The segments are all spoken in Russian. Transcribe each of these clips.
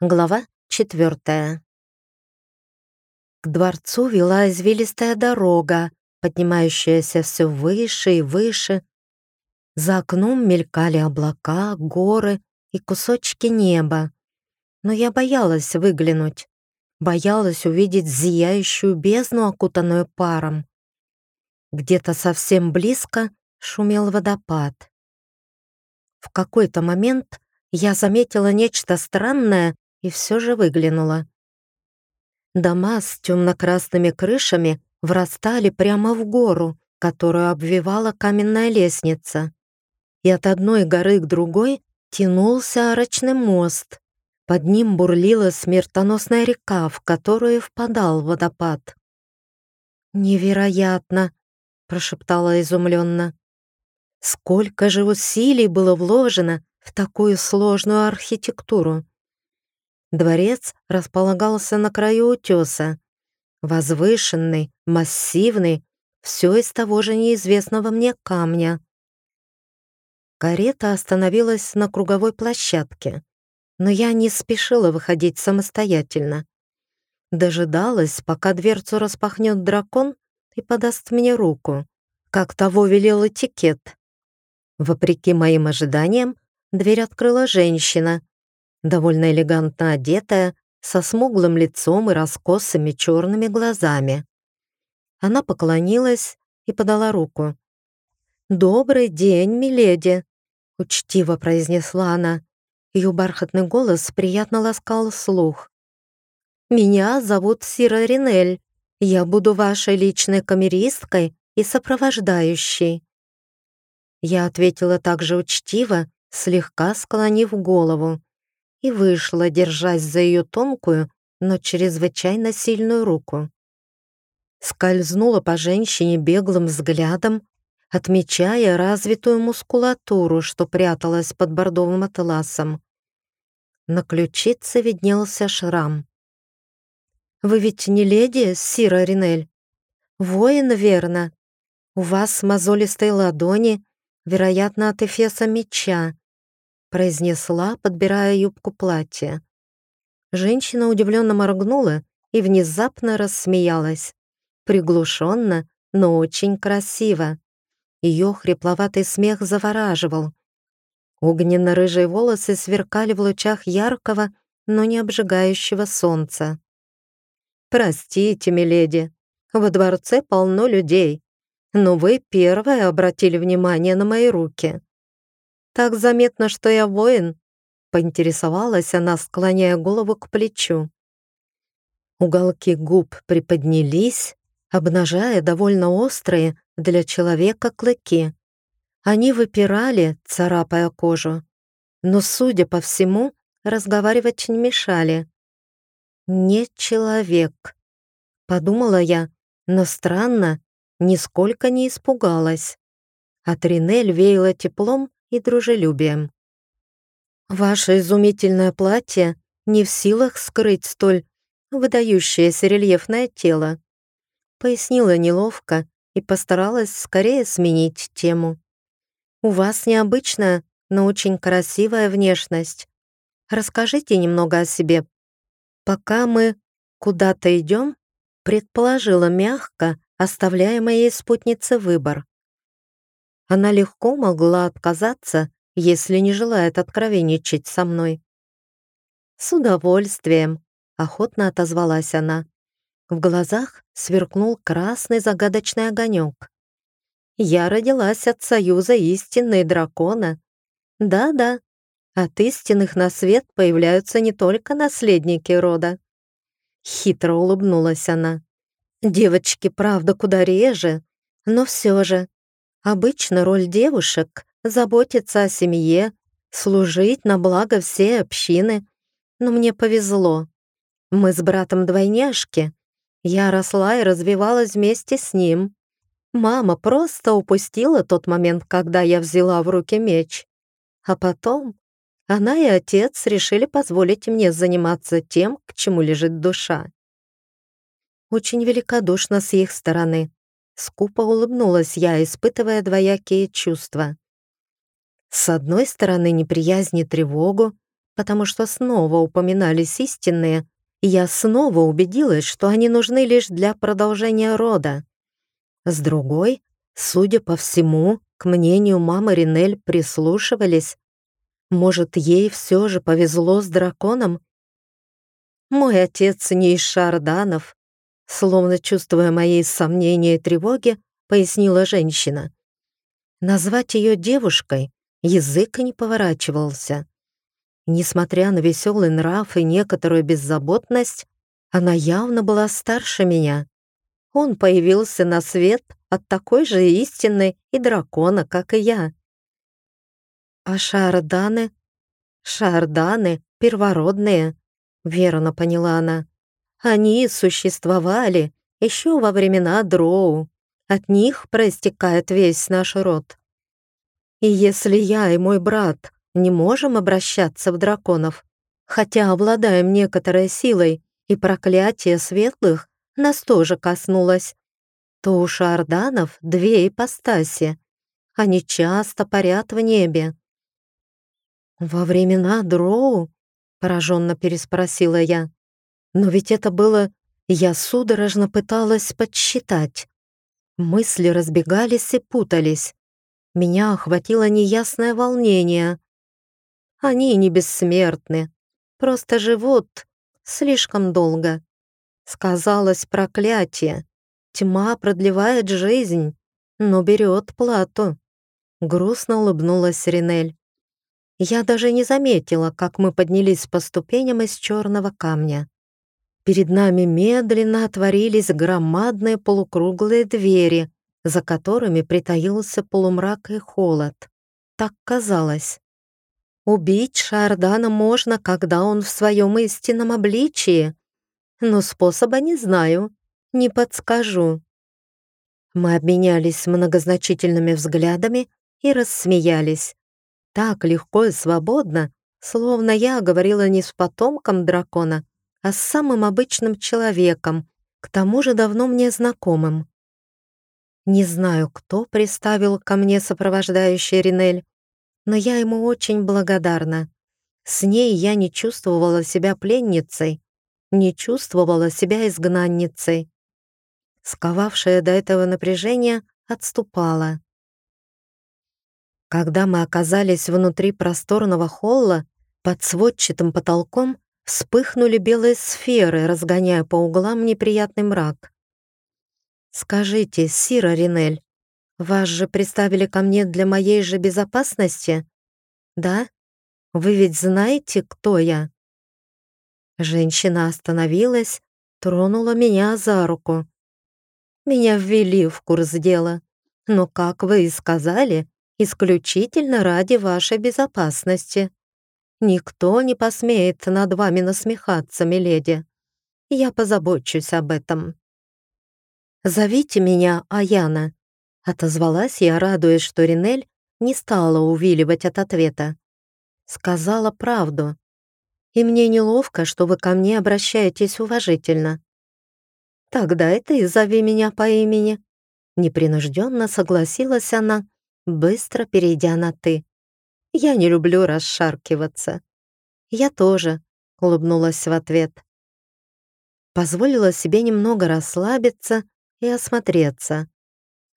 Глава четвертая. К дворцу вела извилистая дорога, поднимающаяся все выше и выше. За окном мелькали облака, горы и кусочки неба. Но я боялась выглянуть, боялась увидеть зияющую бездну, окутанную паром. Где-то совсем близко шумел водопад. В какой-то момент я заметила нечто странное и все же выглянула. Дома с темно-красными крышами врастали прямо в гору, которую обвивала каменная лестница. И от одной горы к другой тянулся арочный мост. Под ним бурлила смертоносная река, в которую впадал водопад. «Невероятно!» — прошептала изумленно. «Сколько же усилий было вложено в такую сложную архитектуру!» Дворец располагался на краю утеса. Возвышенный, массивный, все из того же неизвестного мне камня. Карета остановилась на круговой площадке, но я не спешила выходить самостоятельно. Дожидалась, пока дверцу распахнет дракон и подаст мне руку, как того велел этикет. Вопреки моим ожиданиям, дверь открыла женщина, довольно элегантно одетая, со смуглым лицом и раскосыми черными глазами. Она поклонилась и подала руку. «Добрый день, миледи!» — учтиво произнесла она. Ее бархатный голос приятно ласкал слух. «Меня зовут Сира Ринель. Я буду вашей личной камеристкой и сопровождающей». Я ответила также учтиво, слегка склонив голову и вышла, держась за ее тонкую, но чрезвычайно сильную руку. Скользнула по женщине беглым взглядом, отмечая развитую мускулатуру, что пряталась под бордовым атласом. На ключице виднелся шрам. «Вы ведь не леди, Сира Ринель? Воин, верно? У вас мозолистые ладони, вероятно, от эфеса меча произнесла, подбирая юбку платья. Женщина удивленно моргнула и внезапно рассмеялась. Приглушенно, но очень красиво. Ее хрипловатый смех завораживал. Огненно-рыжие волосы сверкали в лучах яркого, но не обжигающего солнца. «Простите, миледи, во дворце полно людей, но вы первая обратили внимание на мои руки. «Так заметно, что я воин?» — поинтересовалась она, склоняя голову к плечу. Уголки губ приподнялись, обнажая довольно острые для человека клыки. Они выпирали, царапая кожу, но, судя по всему, разговаривать не мешали. «Не человек», — подумала я, но странно, нисколько не испугалась. От Ринель веяло теплом и дружелюбием. «Ваше изумительное платье не в силах скрыть столь выдающееся рельефное тело», пояснила неловко и постаралась скорее сменить тему. «У вас необычная, но очень красивая внешность. Расскажите немного о себе. Пока мы куда-то идем, предположила мягко, оставляя моей спутнице выбор. Она легко могла отказаться, если не желает откровенничать со мной. «С удовольствием», — охотно отозвалась она. В глазах сверкнул красный загадочный огонек. «Я родилась от союза истинной дракона. Да-да, от истинных на свет появляются не только наследники рода». Хитро улыбнулась она. «Девочки, правда, куда реже, но все же Обычно роль девушек — заботиться о семье, служить на благо всей общины. Но мне повезло. Мы с братом двойняшки. Я росла и развивалась вместе с ним. Мама просто упустила тот момент, когда я взяла в руки меч. А потом она и отец решили позволить мне заниматься тем, к чему лежит душа. Очень великодушно с их стороны. Скупо улыбнулась я, испытывая двоякие чувства. С одной стороны неприязнь и тревогу, потому что снова упоминались истинные, и я снова убедилась, что они нужны лишь для продолжения рода. С другой, судя по всему, к мнению мамы Ринель прислушивались. Может, ей все же повезло с драконом? Мой отец не из шарданов, словно чувствуя мои сомнения и тревоги, пояснила женщина. Назвать ее девушкой язык не поворачивался. Несмотря на веселый нрав и некоторую беззаботность, она явно была старше меня. Он появился на свет от такой же истины и дракона, как и я. А шарданы? Шарданы первородные, верно поняла она. Они существовали еще во времена Дроу. От них проистекает весь наш род. И если я и мой брат не можем обращаться в драконов, хотя обладаем некоторой силой, и проклятие светлых нас тоже коснулось, то у шарданов две ипостаси. Они часто парят в небе. «Во времена Дроу?» — пораженно переспросила я. «Но ведь это было...» Я судорожно пыталась подсчитать. Мысли разбегались и путались. Меня охватило неясное волнение. Они не бессмертны, просто живут слишком долго. Сказалось проклятие. Тьма продлевает жизнь, но берет плату. Грустно улыбнулась Ринель. Я даже не заметила, как мы поднялись по ступеням из черного камня. Перед нами медленно отворились громадные полукруглые двери, за которыми притаился полумрак и холод. Так казалось. Убить Шардана можно, когда он в своем истинном обличии, но способа не знаю, не подскажу. Мы обменялись многозначительными взглядами и рассмеялись. Так легко и свободно, словно я говорила не с потомком дракона, а с самым обычным человеком, к тому же давно мне знакомым. Не знаю, кто приставил ко мне сопровождающий Ринель, но я ему очень благодарна. С ней я не чувствовала себя пленницей, не чувствовала себя изгнанницей. Сковавшее до этого напряжение отступало. Когда мы оказались внутри просторного холла, под сводчатым потолком вспыхнули белые сферы, разгоняя по углам неприятный мрак. «Скажите, Сира Ринель, вас же представили ко мне для моей же безопасности? Да? Вы ведь знаете, кто я?» Женщина остановилась, тронула меня за руку. Меня ввели в курс дела, но, как вы и сказали, исключительно ради вашей безопасности. Никто не посмеет над вами насмехаться, миледи. Я позабочусь об этом. «Зовите меня Аяна», Отозвалась я, радуясь, что Ринель не стала увиливать от ответа. Сказала правду. И мне неловко, что вы ко мне обращаетесь уважительно. Тогда и ты зови меня по имени. Непринужденно согласилась она, быстро перейдя на «ты». Я не люблю расшаркиваться. Я тоже, улыбнулась в ответ. Позволила себе немного расслабиться и осмотреться.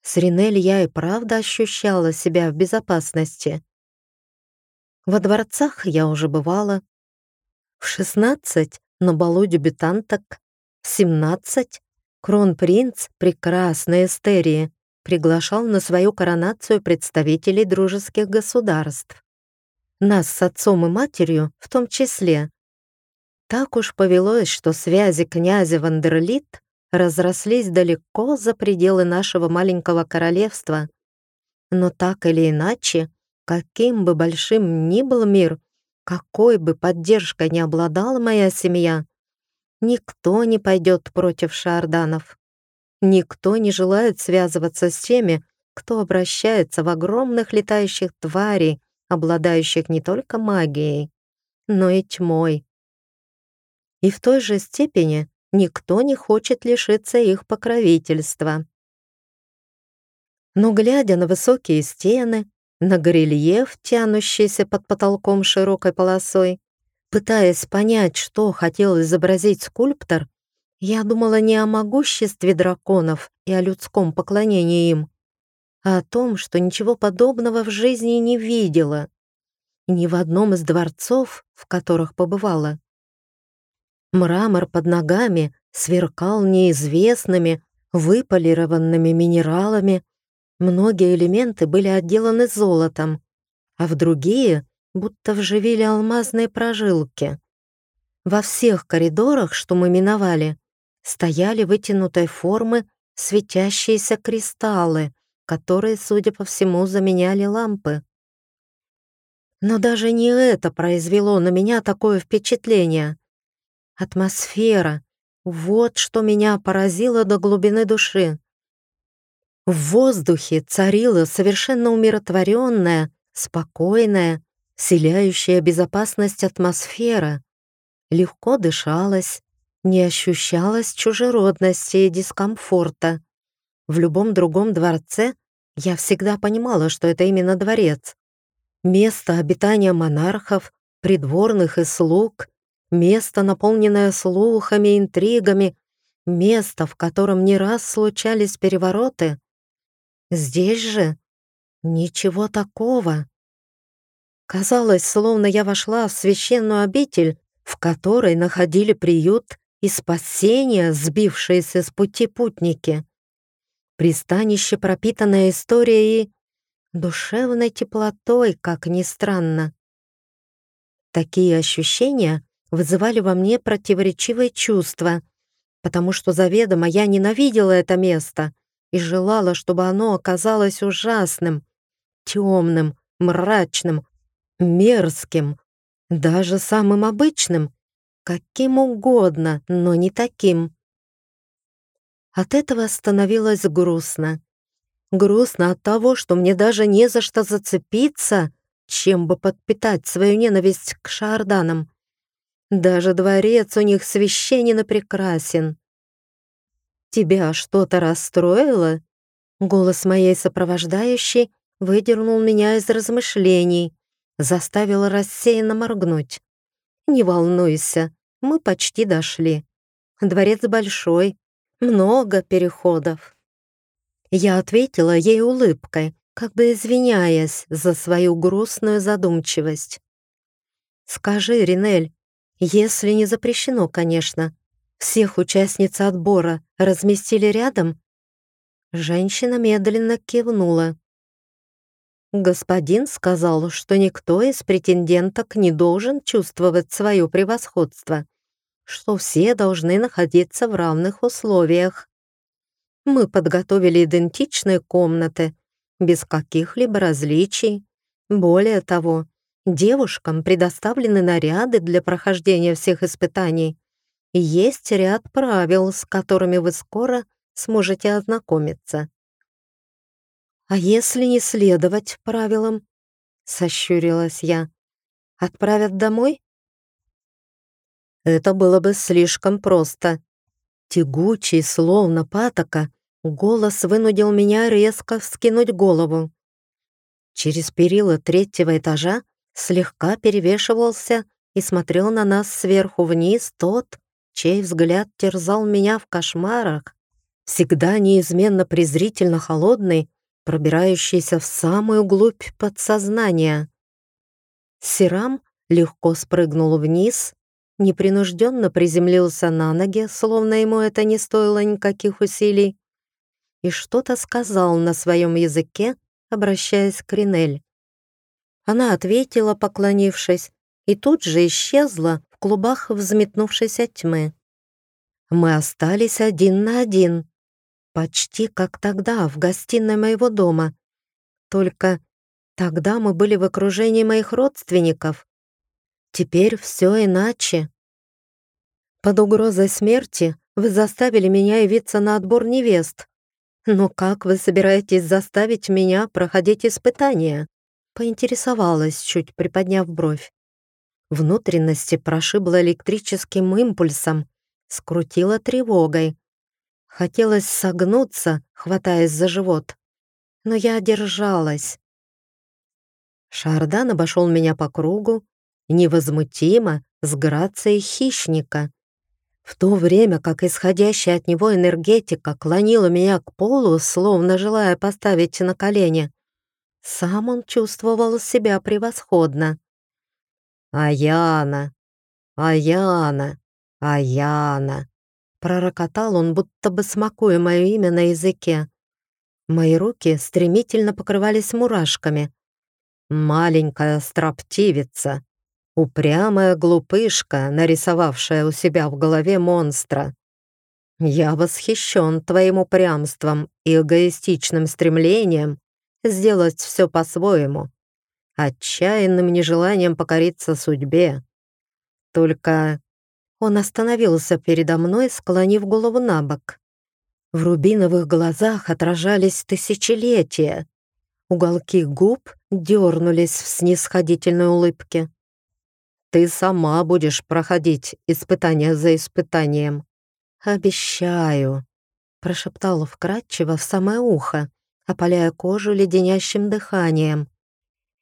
С Ринель я и правда ощущала себя в безопасности. Во дворцах я уже бывала. В 16 на балу дебютанток, в 17 кронпринц прекрасной Эстерии приглашал на свою коронацию представителей дружеских государств. Нас с отцом и матерью в том числе. Так уж повелось, что связи князя Вандерлит разрослись далеко за пределы нашего маленького королевства. Но так или иначе, каким бы большим ни был мир, какой бы поддержкой не обладала моя семья, никто не пойдет против шарданов. Никто не желает связываться с теми, кто обращается в огромных летающих тварей, обладающих не только магией, но и тьмой. И в той же степени никто не хочет лишиться их покровительства. Но глядя на высокие стены, на горельеф, тянущийся под потолком широкой полосой, Пытаясь понять, что хотел изобразить скульптор, я думала не о могуществе драконов и о людском поклонении им, а о том, что ничего подобного в жизни не видела. Ни в одном из дворцов, в которых побывала. Мрамор под ногами сверкал неизвестными, выполированными минералами. Многие элементы были отделаны золотом, а в другие будто вживили алмазные прожилки. Во всех коридорах, что мы миновали, стояли вытянутой формы светящиеся кристаллы, которые, судя по всему, заменяли лампы. Но даже не это произвело на меня такое впечатление. Атмосфера — вот что меня поразило до глубины души. В воздухе царила совершенно умиротворенная, спокойная, вселяющая безопасность атмосфера. Легко дышалось, не ощущалось чужеродности и дискомфорта. В любом другом дворце я всегда понимала, что это именно дворец. Место обитания монархов, придворных и слуг, место, наполненное слухами, интригами, место, в котором не раз случались перевороты. Здесь же ничего такого. Казалось, словно я вошла в священную обитель, в которой находили приют и спасение сбившиеся с пути путники. Пристанище, пропитанное историей душевной теплотой, как ни странно. Такие ощущения вызывали во мне противоречивые чувства, потому что заведомо я ненавидела это место и желала, чтобы оно оказалось ужасным, темным, мрачным, мерзким, даже самым обычным, каким угодно, но не таким. От этого становилось грустно. Грустно от того, что мне даже не за что зацепиться, чем бы подпитать свою ненависть к шарданам. Даже дворец у них священен и прекрасен. «Тебя что-то расстроило?» Голос моей сопровождающей выдернул меня из размышлений, заставил рассеянно моргнуть. «Не волнуйся, мы почти дошли. Дворец большой, много переходов». Я ответила ей улыбкой, как бы извиняясь за свою грустную задумчивость. «Скажи, Ринель, если не запрещено, конечно, всех участниц отбора разместили рядом?» Женщина медленно кивнула. Господин сказал, что никто из претенденток не должен чувствовать свое превосходство, что все должны находиться в равных условиях. Мы подготовили идентичные комнаты, без каких-либо различий. Более того, девушкам предоставлены наряды для прохождения всех испытаний. Есть ряд правил, с которыми вы скоро сможете ознакомиться. «А если не следовать правилам?» — сощурилась я. «Отправят домой?» Это было бы слишком просто. Тягучий, словно патока, голос вынудил меня резко вскинуть голову. Через перила третьего этажа слегка перевешивался и смотрел на нас сверху вниз тот, чей взгляд терзал меня в кошмарах, всегда неизменно презрительно холодный пробирающийся в самую глубь подсознания. Сирам легко спрыгнул вниз, непринужденно приземлился на ноги, словно ему это не стоило никаких усилий, и что-то сказал на своем языке, обращаясь к Ринель. Она ответила, поклонившись, и тут же исчезла в клубах взметнувшейся тьмы. Мы остались один на один. Почти как тогда, в гостиной моего дома. Только тогда мы были в окружении моих родственников. Теперь все иначе. Под угрозой смерти вы заставили меня явиться на отбор невест. Но как вы собираетесь заставить меня проходить испытания? Поинтересовалась, чуть приподняв бровь. Внутренности прошибло электрическим импульсом, скрутило тревогой. Хотелось согнуться, хватаясь за живот. Но я держалась. Шардан обошел меня по кругу, невозмутимо, с грацией хищника. В то время как исходящая от него энергетика клонила меня к полу, словно желая поставить на колени, сам он чувствовал себя превосходно. «Аяна! Аяна! Аяна!» Пророкотал он, будто бы смакуя мое имя на языке. Мои руки стремительно покрывались мурашками. Маленькая строптивица, упрямая глупышка, нарисовавшая у себя в голове монстра. Я восхищен твоим упрямством и эгоистичным стремлением сделать все по-своему, отчаянным нежеланием покориться судьбе. Только он остановился передо мной, склонив голову на бок. В рубиновых глазах отражались тысячелетия. Уголки губ дернулись в снисходительной улыбке. «Ты сама будешь проходить испытание за испытанием. Обещаю», — прошептал вкратчиво в самое ухо, опаляя кожу леденящим дыханием.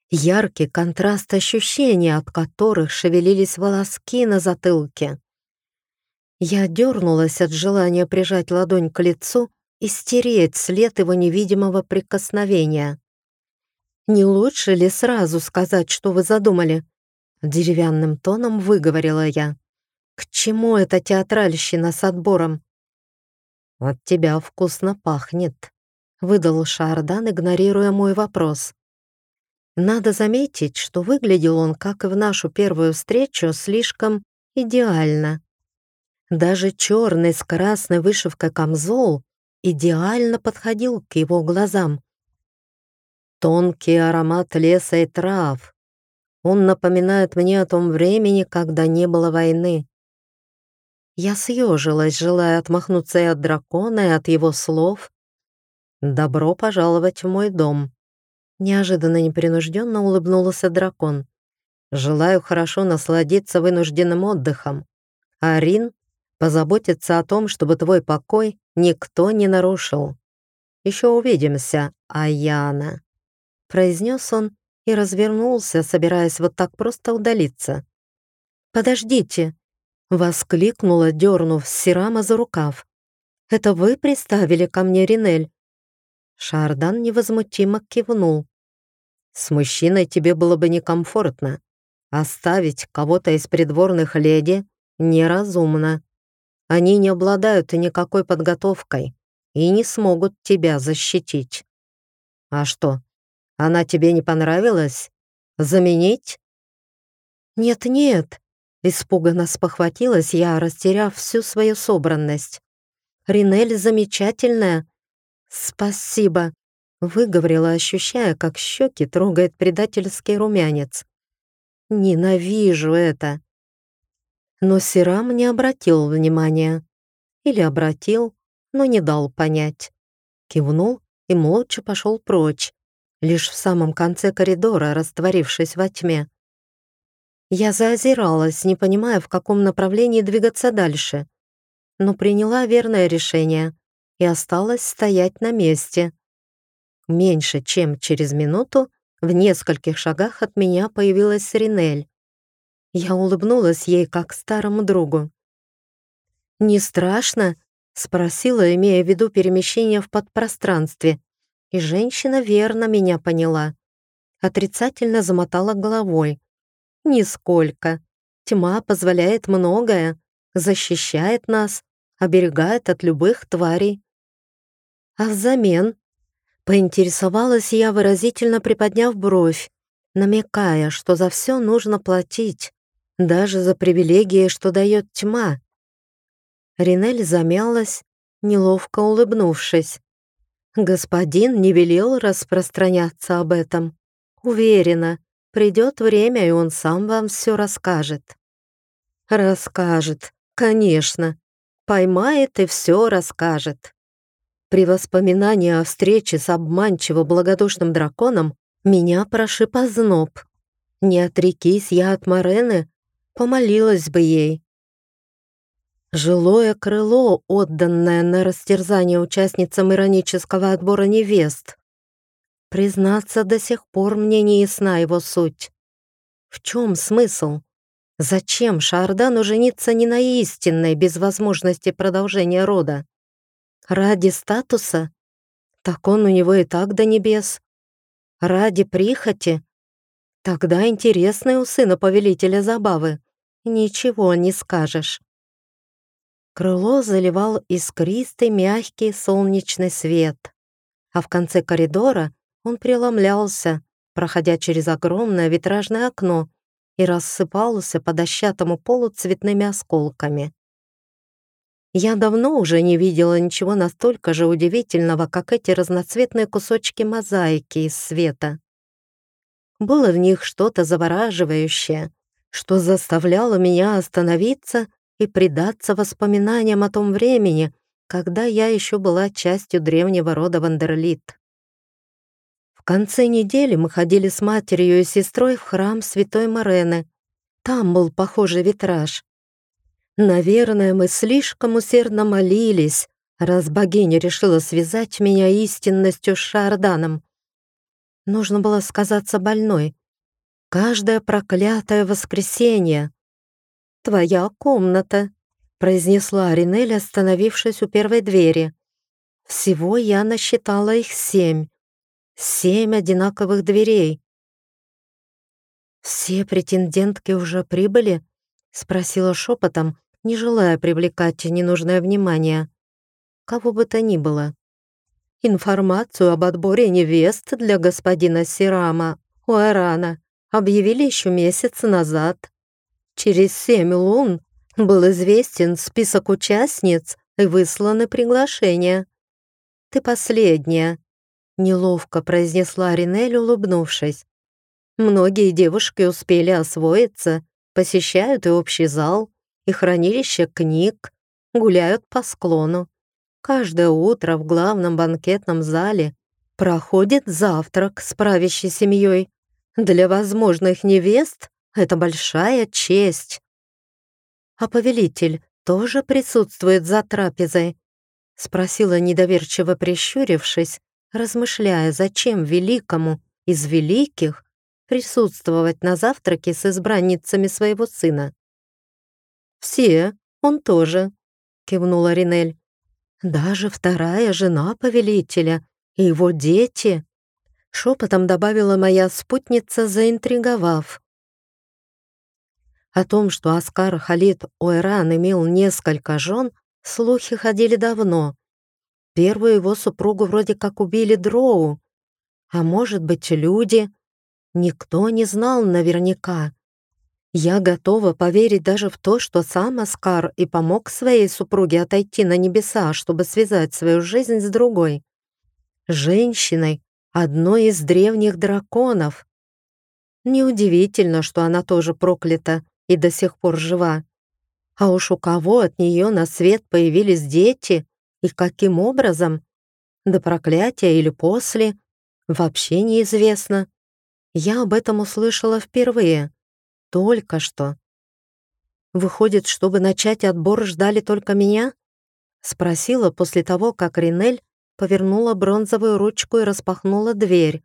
Яркий контраст ощущений, от которых шевелились волоски на затылке. Я дернулась от желания прижать ладонь к лицу и стереть след его невидимого прикосновения. «Не лучше ли сразу сказать, что вы задумали?» Деревянным тоном выговорила я. «К чему эта театральщина с отбором?» «От тебя вкусно пахнет», — выдал Шардан, игнорируя мой вопрос. Надо заметить, что выглядел он, как и в нашу первую встречу, слишком идеально. Даже черный с красной вышивкой камзол идеально подходил к его глазам. Тонкий аромат леса и трав. Он напоминает мне о том времени, когда не было войны. Я съежилась, желая отмахнуться и от дракона, и от его слов. «Добро пожаловать в мой дом», — неожиданно непринужденно улыбнулся дракон. «Желаю хорошо насладиться вынужденным отдыхом. Арин позаботится о том, чтобы твой покой никто не нарушил. Еще увидимся, Аяна» произнес он и развернулся, собираясь вот так просто удалиться. «Подождите!» — воскликнула, дернув Сирама за рукав. «Это вы приставили ко мне Ринель?» Шардан невозмутимо кивнул. «С мужчиной тебе было бы некомфортно. Оставить кого-то из придворных леди неразумно. Они не обладают никакой подготовкой и не смогут тебя защитить. А что, она тебе не понравилась? Заменить?» «Нет-нет», — испуганно спохватилась я, растеряв всю свою собранность. «Ринель замечательная». «Спасибо», — выговорила, ощущая, как щеки трогает предательский румянец. «Ненавижу это». Но Сирам не обратил внимания. Или обратил, но не дал понять. Кивнул и молча пошел прочь, лишь в самом конце коридора, растворившись во тьме. Я заозиралась, не понимая, в каком направлении двигаться дальше, но приняла верное решение и осталась стоять на месте. Меньше чем через минуту в нескольких шагах от меня появилась Ринель. Я улыбнулась ей как старому другу. «Не страшно?» — спросила, имея в виду перемещение в подпространстве, и женщина верно меня поняла. Отрицательно замотала головой. «Нисколько. Тьма позволяет многое, защищает нас, оберегает от любых тварей». А взамен поинтересовалась я, выразительно приподняв бровь, намекая, что за все нужно платить, даже за привилегии, что дает тьма. Ринель замялась, неловко улыбнувшись. Господин не велел распространяться об этом. Уверена, придет время, и он сам вам все расскажет. Расскажет, конечно. Поймает и все расскажет. При воспоминании о встрече с обманчиво благодушным драконом меня прошиб озноб. Не отрекись я от Морены, помолилась бы ей, Жилое крыло, отданное на растерзание участницам иронического отбора невест. Признаться, до сих пор мне не ясна его суть. В чем смысл? Зачем Шардану жениться не на истинной, без возможности продолжения рода? Ради статуса? Так он у него и так до небес. Ради прихоти? Тогда интересные у сына повелителя забавы. Ничего не скажешь. Крыло заливал искристый мягкий солнечный свет, а в конце коридора он преломлялся, проходя через огромное витражное окно и рассыпался по дощатому полу цветными осколками. Я давно уже не видела ничего настолько же удивительного, как эти разноцветные кусочки мозаики из света. Было в них что-то завораживающее, что заставляло меня остановиться и предаться воспоминаниям о том времени, когда я еще была частью древнего рода Вандерлит. В конце недели мы ходили с матерью и сестрой в храм Святой Морены. Там был похожий витраж. Наверное, мы слишком усердно молились, раз богиня решила связать меня истинностью с Шарданом. Нужно было сказаться больной. Каждое проклятое воскресенье. «Твоя комната», — произнесла Аринель, остановившись у первой двери. «Всего я насчитала их семь. Семь одинаковых дверей». «Все претендентки уже прибыли?» — спросила шепотом, не желая привлекать ненужное внимание. Кого бы то ни было. Информацию об отборе невест для господина Сирама Уэрана объявили еще месяц назад. Через семь лун был известен список участниц и высланы приглашения. «Ты последняя», — неловко произнесла Ринель, улыбнувшись. «Многие девушки успели освоиться, посещают и общий зал, и хранилище книг, гуляют по склону. Каждое утро в главном банкетном зале проходит завтрак с правящей семьей. Для возможных невест это большая честь. А повелитель тоже присутствует за трапезой? Спросила недоверчиво прищурившись, размышляя, зачем великому из великих присутствовать на завтраке с избранницами своего сына. «Все, он тоже», — кивнула Ринель. Даже вторая жена повелителя и его дети, шепотом добавила моя спутница, заинтриговав. О том, что Аскар Халид Ойран имел несколько жен, слухи ходили давно. Первую его супругу вроде как убили дроу, а может быть, люди. Никто не знал наверняка. Я готова поверить даже в то, что сам Аскар и помог своей супруге отойти на небеса, чтобы связать свою жизнь с другой. Женщиной, одной из древних драконов. Неудивительно, что она тоже проклята и до сих пор жива. А уж у кого от нее на свет появились дети и каким образом? До проклятия или после? Вообще неизвестно. Я об этом услышала впервые. Только что. Выходит, чтобы начать отбор, ждали только меня? Спросила после того, как Ринель повернула бронзовую ручку и распахнула дверь.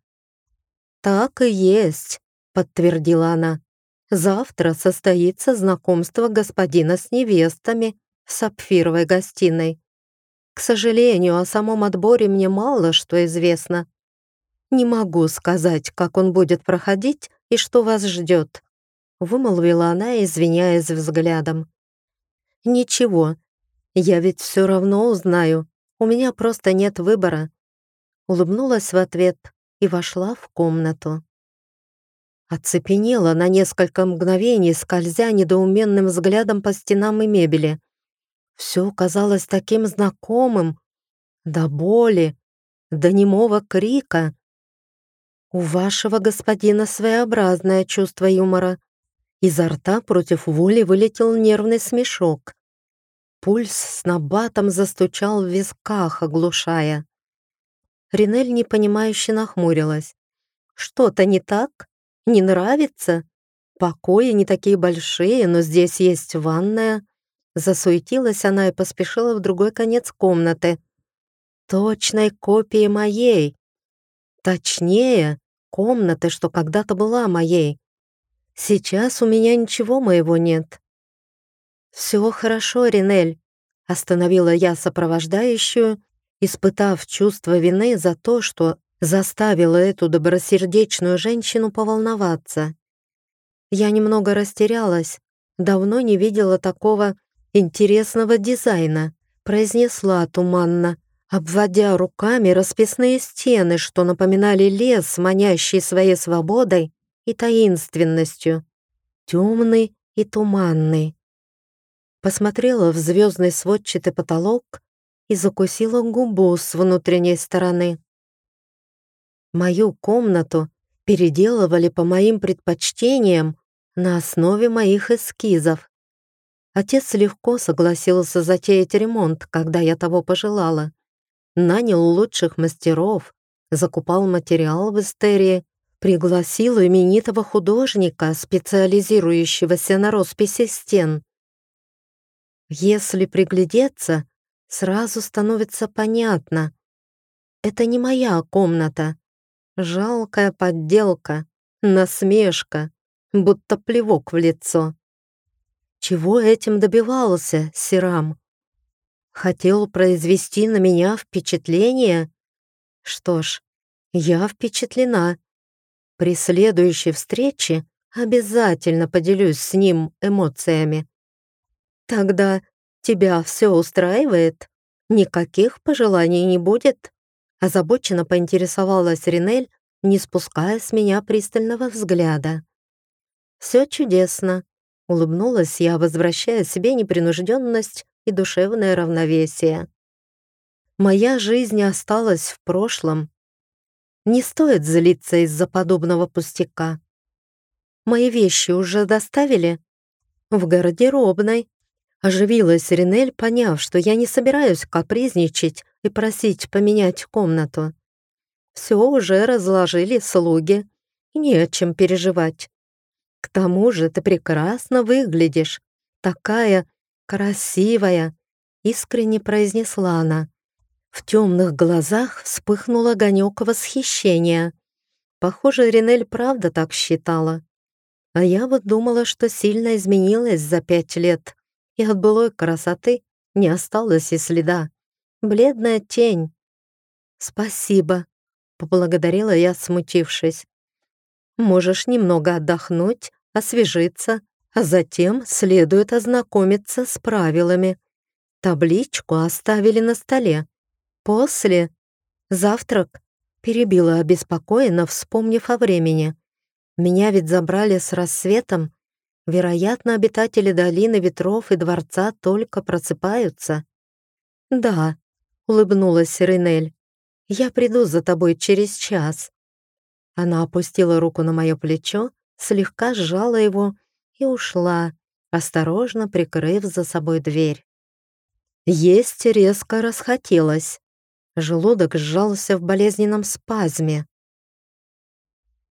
«Так и есть», — подтвердила она. «Завтра состоится знакомство господина с невестами в сапфировой гостиной. К сожалению, о самом отборе мне мало что известно. Не могу сказать, как он будет проходить и что вас ждет вымолвила она, извиняясь взглядом. «Ничего, я ведь все равно узнаю, у меня просто нет выбора». Улыбнулась в ответ и вошла в комнату. Оцепенела на несколько мгновений, скользя недоуменным взглядом по стенам и мебели. Все казалось таким знакомым, до боли, до немого крика. У вашего господина своеобразное чувство юмора, Изо рта против воли вылетел нервный смешок. Пульс с набатом застучал в висках, оглушая. Ринель непонимающе нахмурилась. «Что-то не так? Не нравится? Покои не такие большие, но здесь есть ванная». Засуетилась она и поспешила в другой конец комнаты. Точной копии моей. Точнее, комнаты, что когда-то была моей. Сейчас у меня ничего моего нет». «Все хорошо, Ринель», — остановила я сопровождающую, испытав чувство вины за то, что заставила эту добросердечную женщину поволноваться. Я немного растерялась, давно не видела такого интересного дизайна, произнесла туманно, обводя руками расписные стены, что напоминали лес, манящий своей свободой и таинственностью, темный и туманный. Посмотрела в звездный сводчатый потолок и закусила губу с внутренней стороны. Мою комнату переделывали по моим предпочтениям на основе моих эскизов. Отец легко согласился затеять ремонт, когда я того пожелала. Нанял лучших мастеров, закупал материал в Эстерии, пригласил именитого художника, специализирующегося на росписи стен. Если приглядеться, сразу становится понятно. Это не моя комната. Жалкая подделка, насмешка, будто плевок в лицо. Чего этим добивался Сирам? Хотел произвести на меня впечатление? Что ж, я впечатлена. При следующей встрече обязательно поделюсь с ним эмоциями. Тогда тебя все устраивает? Никаких пожеланий не будет? Озабоченно поинтересовалась Ринель, не спуская с меня пристального взгляда. «Все чудесно», — улыбнулась я, возвращая себе непринужденность и душевное равновесие. «Моя жизнь осталась в прошлом. Не стоит злиться из-за подобного пустяка. Мои вещи уже доставили?» «В гардеробной», Оживилась Ринель, поняв, что я не собираюсь капризничать и просить поменять комнату. Все уже разложили слуги, не о чем переживать. К тому же ты прекрасно выглядишь, такая красивая, искренне произнесла она. В темных глазах вспыхнул огонек восхищения. Похоже, Ринель правда так считала. А я вот думала, что сильно изменилась за пять лет и от былой красоты не осталось и следа. Бледная тень. «Спасибо», — поблагодарила я, смутившись. «Можешь немного отдохнуть, освежиться, а затем следует ознакомиться с правилами. Табличку оставили на столе. После завтрак перебила обеспокоенно, вспомнив о времени. Меня ведь забрали с рассветом, Вероятно, обитатели долины ветров и дворца только просыпаются. «Да», — улыбнулась Ринель, — «я приду за тобой через час». Она опустила руку на мое плечо, слегка сжала его и ушла, осторожно прикрыв за собой дверь. Есть резко расхотелось. Желудок сжался в болезненном спазме.